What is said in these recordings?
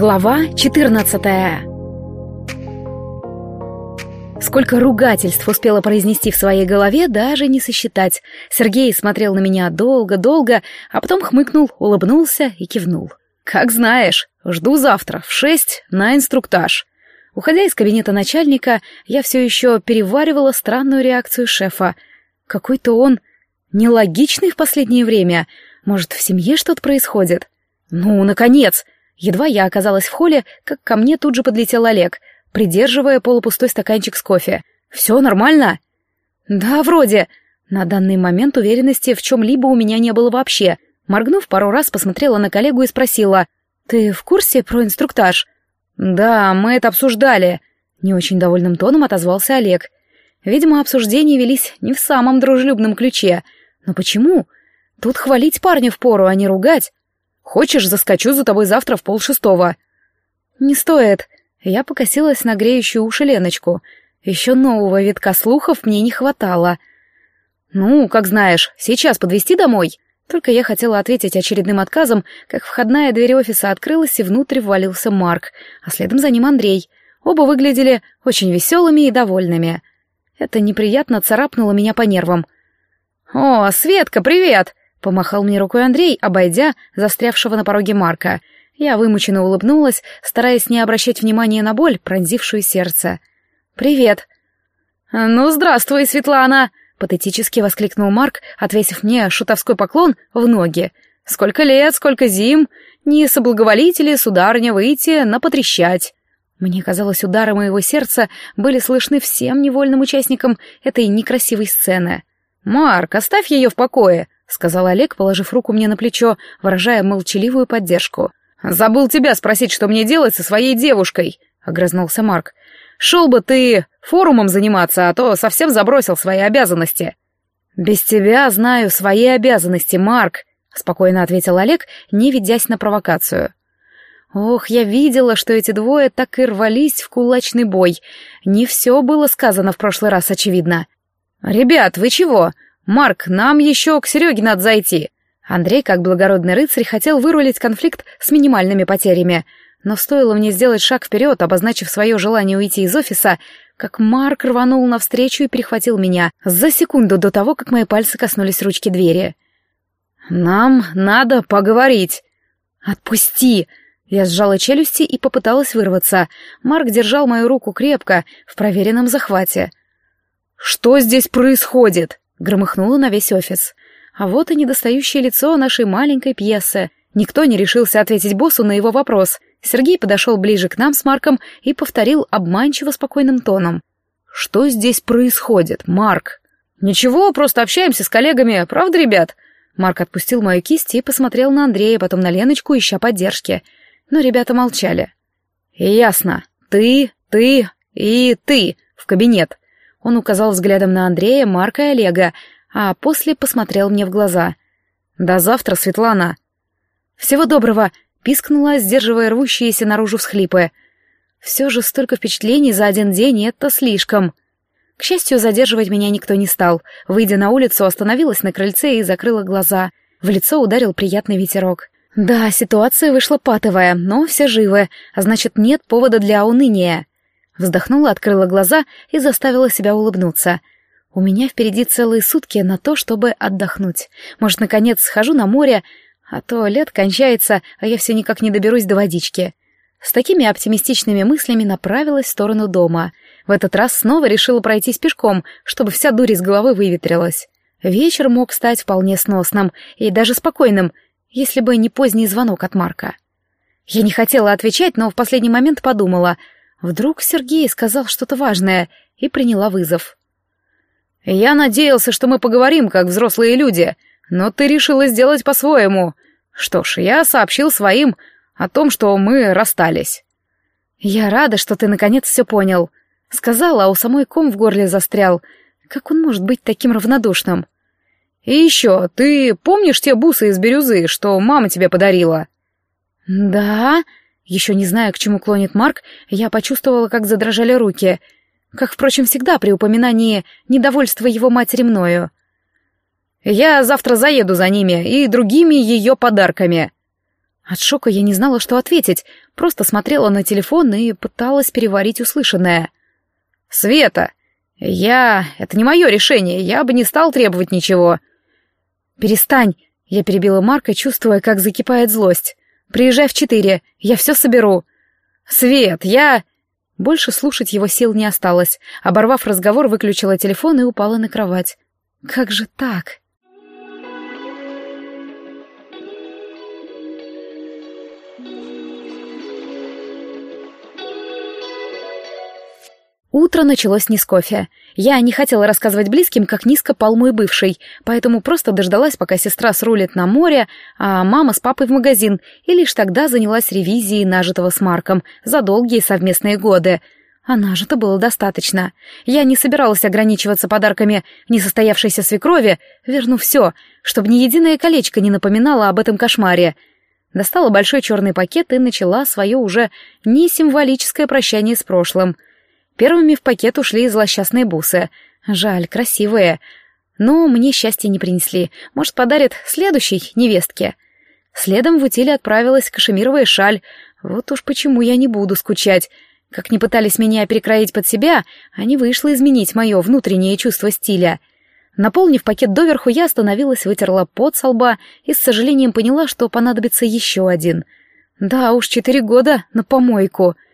Глава 14 Сколько ругательств успела произнести в своей голове, даже не сосчитать. Сергей смотрел на меня долго-долго, а потом хмыкнул, улыбнулся и кивнул. «Как знаешь, жду завтра в шесть на инструктаж». Уходя из кабинета начальника, я все еще переваривала странную реакцию шефа. Какой-то он нелогичный в последнее время. Может, в семье что-то происходит? Ну, наконец! Едва я оказалась в холле, как ко мне тут же подлетел Олег, придерживая полупустой стаканчик с кофе. «Все нормально?» «Да, вроде». На данный момент уверенности в чем-либо у меня не было вообще. Моргнув пару раз, посмотрела на коллегу и спросила. «Ты в курсе про инструктаж?» «Да, мы это обсуждали», — не очень довольным тоном отозвался Олег. Видимо, обсуждения велись не в самом дружелюбном ключе. Но почему? Тут хвалить парня впору, а не ругать. Хочешь, заскочу за тобой завтра в полшестого?» «Не стоит». Я покосилась на греющую уши Леночку. Еще нового витка слухов мне не хватало. «Ну, как знаешь, сейчас подвезти домой?» Только я хотела ответить очередным отказом, как входная дверь офиса открылась, и внутрь ввалился Марк, а следом за ним Андрей. Оба выглядели очень веселыми и довольными. Это неприятно царапнуло меня по нервам. «О, Светка, привет!» Помахал мне рукой Андрей, обойдя застрявшего на пороге Марка. Я вымученно улыбнулась, стараясь не обращать внимания на боль, пронзившую сердце. «Привет!» «Ну, здравствуй, Светлана!» — патетически воскликнул Марк, отвесив мне шутовской поклон в ноги. «Сколько лет, сколько зим! Не соблаговолите ли, сударыня, выйти на потрещать?» Мне казалось, удары моего сердца были слышны всем невольным участникам этой некрасивой сцены. «Марк, оставь ее в покое!» — сказал Олег, положив руку мне на плечо, выражая молчаливую поддержку. «Забыл тебя спросить, что мне делать со своей девушкой», — огрызнулся Марк. «Шел бы ты форумом заниматься, а то совсем забросил свои обязанности». «Без тебя знаю свои обязанности, Марк», — спокойно ответил Олег, не ведясь на провокацию. Ох, я видела, что эти двое так и рвались в кулачный бой. Не все было сказано в прошлый раз, очевидно. «Ребят, вы чего? «Марк, нам еще к Сереге надо зайти». Андрей, как благородный рыцарь, хотел вырулить конфликт с минимальными потерями. Но стоило мне сделать шаг вперед, обозначив свое желание уйти из офиса, как Марк рванул навстречу и перехватил меня за секунду до того, как мои пальцы коснулись ручки двери. «Нам надо поговорить». «Отпусти!» Я сжала челюсти и попыталась вырваться. Марк держал мою руку крепко, в проверенном захвате. «Что здесь происходит?» Громыхнуло на весь офис. А вот и недостающее лицо нашей маленькой пьесы. Никто не решился ответить боссу на его вопрос. Сергей подошел ближе к нам с Марком и повторил обманчиво спокойным тоном. «Что здесь происходит, Марк?» «Ничего, просто общаемся с коллегами, правда, ребят?» Марк отпустил мою кисть и посмотрел на Андрея, потом на Леночку, ища поддержки. Но ребята молчали. «Ясно. Ты, ты и ты в кабинет. Он указал взглядом на Андрея, Марка и Олега, а после посмотрел мне в глаза. «До завтра, Светлана!» «Всего доброго!» — пискнула, сдерживая рвущиеся наружу всхлипы. «Все же столько впечатлений за один день — это слишком!» К счастью, задерживать меня никто не стал. Выйдя на улицу, остановилась на крыльце и закрыла глаза. В лицо ударил приятный ветерок. Да, ситуация вышла патовая, но все живы, а значит, нет повода для уныния. Вздохнула, открыла глаза и заставила себя улыбнуться. У меня впереди целые сутки на то, чтобы отдохнуть. Может, наконец схожу на море, а то лет кончается, а я все никак не доберусь до водички. С такими оптимистичными мыслями направилась в сторону дома. В этот раз снова решила пройтись пешком, чтобы вся дурь из головы выветрилась. Вечер мог стать вполне сносным и даже спокойным, если бы не поздний звонок от Марка. Я не хотела отвечать, но в последний момент подумала — Вдруг Сергей сказал что-то важное и приняла вызов. «Я надеялся, что мы поговорим, как взрослые люди, но ты решила сделать по-своему. Что ж, я сообщил своим о том, что мы расстались». «Я рада, что ты наконец все понял», — сказала, а у самой ком в горле застрял. Как он может быть таким равнодушным? «И еще, ты помнишь те бусы из бирюзы, что мама тебе подарила?» «Да», еще не зная, к чему клонит Марк, я почувствовала, как задрожали руки. Как, впрочем, всегда при упоминании недовольства его матери мною. «Я завтра заеду за ними и другими ее подарками». От шока я не знала, что ответить, просто смотрела на телефон и пыталась переварить услышанное. «Света, я... Это не мое решение, я бы не стал требовать ничего». «Перестань», — я перебила Марка, чувствуя, как закипает злость. «Приезжай в четыре, я все соберу». «Свет, я...» Больше слушать его сил не осталось. Оборвав разговор, выключила телефон и упала на кровать. «Как же так?» Утро началось не с кофе. Я не хотела рассказывать близким, как низко пал мой бывший, поэтому просто дождалась, пока сестра срулит на море, а мама с папой в магазин, и лишь тогда занялась ревизией нажитого с Марком за долгие совместные годы. А нажито было достаточно. Я не собиралась ограничиваться подарками несостоявшейся свекрови, верну все, чтобы ни единое колечко не напоминало об этом кошмаре. Достала большой черный пакет и начала свое уже не символическое прощание с прошлым — Первыми в пакет ушли злосчастные бусы. Жаль, красивые. Но мне счастья не принесли. Может, подарят следующей невестке. Следом в утиле отправилась кашемировая шаль. Вот уж почему я не буду скучать. Как ни пытались меня перекроить под себя, а не вышло изменить мое внутреннее чувство стиля. Наполнив пакет доверху, я остановилась, вытерла пот со лба и с сожалением поняла, что понадобится еще один. Да уж, четыре года на помойку —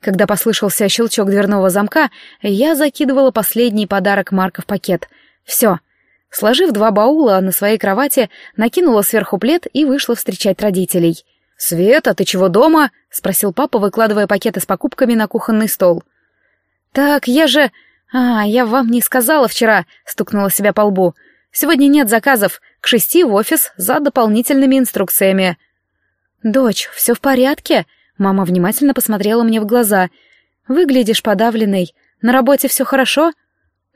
когда послышался щелчок дверного замка, я закидывала последний подарок Марка в пакет. Все. Сложив два баула на своей кровати, накинула сверху плед и вышла встречать родителей. «Света, ты чего дома?» — спросил папа, выкладывая пакеты с покупками на кухонный стол. «Так, я же...» «А, я вам не сказала вчера», — стукнула себя по лбу. «Сегодня нет заказов. К шести в офис за дополнительными инструкциями». «Дочь, все в порядке?» Мама внимательно посмотрела мне в глаза. «Выглядишь подавленной. На работе все хорошо?»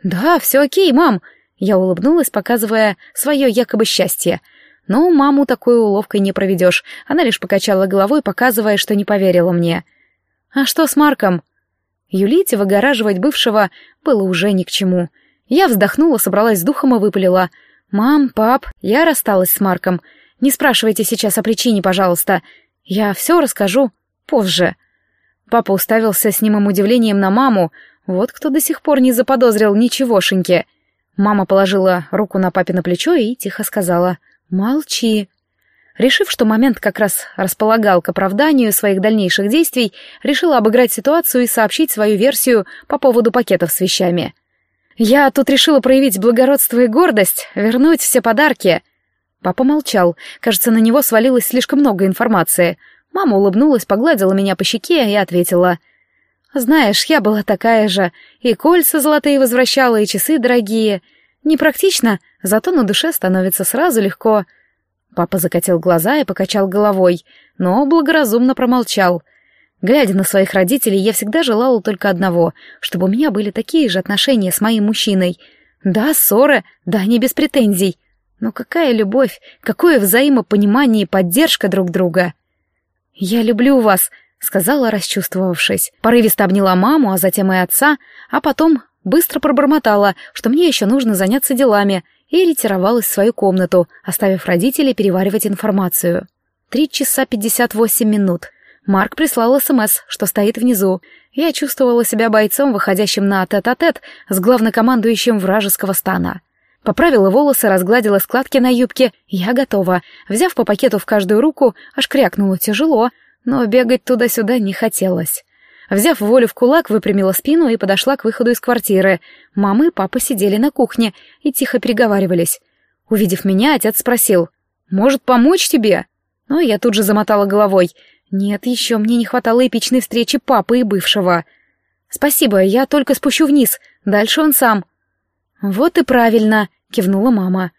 «Да, все окей, мам!» Я улыбнулась, показывая свое якобы счастье. Но маму такой уловкой не проведешь. Она лишь покачала головой, показывая, что не поверила мне. «А что с Марком?» Юлить и выгораживать бывшего было уже ни к чему. Я вздохнула, собралась с духом и выпалила. «Мам, пап, я рассталась с Марком. Не спрашивайте сейчас о причине, пожалуйста. Я все расскажу». Позже. Папа уставился с немым удивлением на маму, вот кто до сих пор не заподозрил ничегошеньки. Мама положила руку на папе на плечо и тихо сказала «Молчи». Решив, что момент как раз располагал к оправданию своих дальнейших действий, решила обыграть ситуацию и сообщить свою версию по поводу пакетов с вещами. «Я тут решила проявить благородство и гордость, вернуть все подарки». Папа молчал. Кажется, на него свалилось слишком много информации — Мама улыбнулась, погладила меня по щеке и ответила. «Знаешь, я была такая же. И кольца золотые возвращала, и часы дорогие. Непрактично, зато на душе становится сразу легко». Папа закатил глаза и покачал головой, но благоразумно промолчал. Глядя на своих родителей, я всегда желала только одного, чтобы у меня были такие же отношения с моим мужчиной. Да, ссоры, да, не без претензий. Но какая любовь, какое взаимопонимание и поддержка друг друга. «Я люблю вас», — сказала, расчувствовавшись. Порывисто обняла маму, а затем и отца, а потом быстро пробормотала, что мне еще нужно заняться делами, и ретировалась в свою комнату, оставив родителей переваривать информацию. Три часа пятьдесят восемь минут. Марк прислал СМС, что стоит внизу. Я чувствовала себя бойцом, выходящим на тет-а-тет -тет с главнокомандующим вражеского стана. Поправила волосы, разгладила складки на юбке. Я готова. Взяв по пакету в каждую руку, аж крякнула тяжело, но бегать туда-сюда не хотелось. Взяв волю в кулак, выпрямила спину и подошла к выходу из квартиры. Мама и папа сидели на кухне и тихо переговаривались. Увидев меня, отец спросил, «Может, помочь тебе?» Но я тут же замотала головой. «Нет, еще мне не хватало эпичной встречи папы и бывшего». «Спасибо, я только спущу вниз, дальше он сам». «Вот и правильно», — кивнула мама.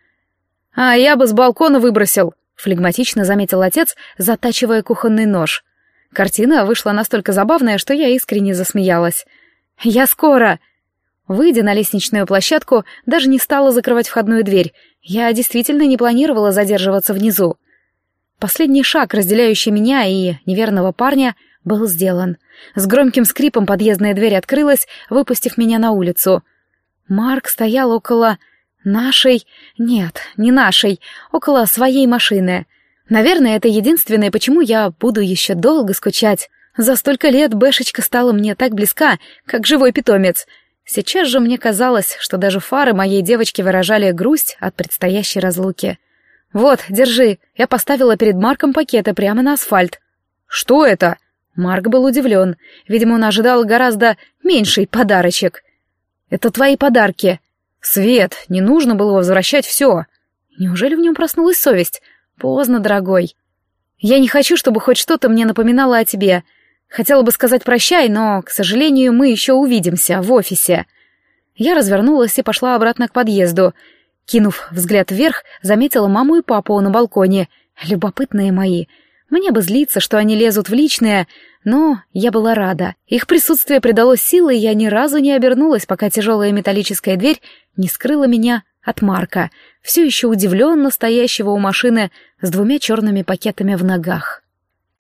«А я бы с балкона выбросил», — флегматично заметил отец, затачивая кухонный нож. Картина вышла настолько забавная, что я искренне засмеялась. «Я скоро!» Выйдя на лестничную площадку, даже не стала закрывать входную дверь. Я действительно не планировала задерживаться внизу. Последний шаг, разделяющий меня и неверного парня, был сделан. С громким скрипом подъездная дверь открылась, выпустив меня на улицу — Марк стоял около нашей... Нет, не нашей, около своей машины. Наверное, это единственное, почему я буду еще долго скучать. За столько лет Бэшечка стала мне так близка, как живой питомец. Сейчас же мне казалось, что даже фары моей девочки выражали грусть от предстоящей разлуки. «Вот, держи, я поставила перед Марком пакеты прямо на асфальт». «Что это?» Марк был удивлен. Видимо, он ожидал гораздо меньший подарочек. «Это твои подарки». «Свет, не нужно было возвращать все». Неужели в нем проснулась совесть? Поздно, дорогой. Я не хочу, чтобы хоть что-то мне напоминало о тебе. Хотела бы сказать прощай, но, к сожалению, мы еще увидимся в офисе. Я развернулась и пошла обратно к подъезду. Кинув взгляд вверх, заметила маму и папу на балконе. Любопытные мои. Мне бы злиться, что они лезут в личное, но я была рада. Их присутствие придало силы, и я ни разу не обернулась, пока тяжелая металлическая дверь не скрыла меня от Марка, все еще удивленно стоящего у машины с двумя черными пакетами в ногах.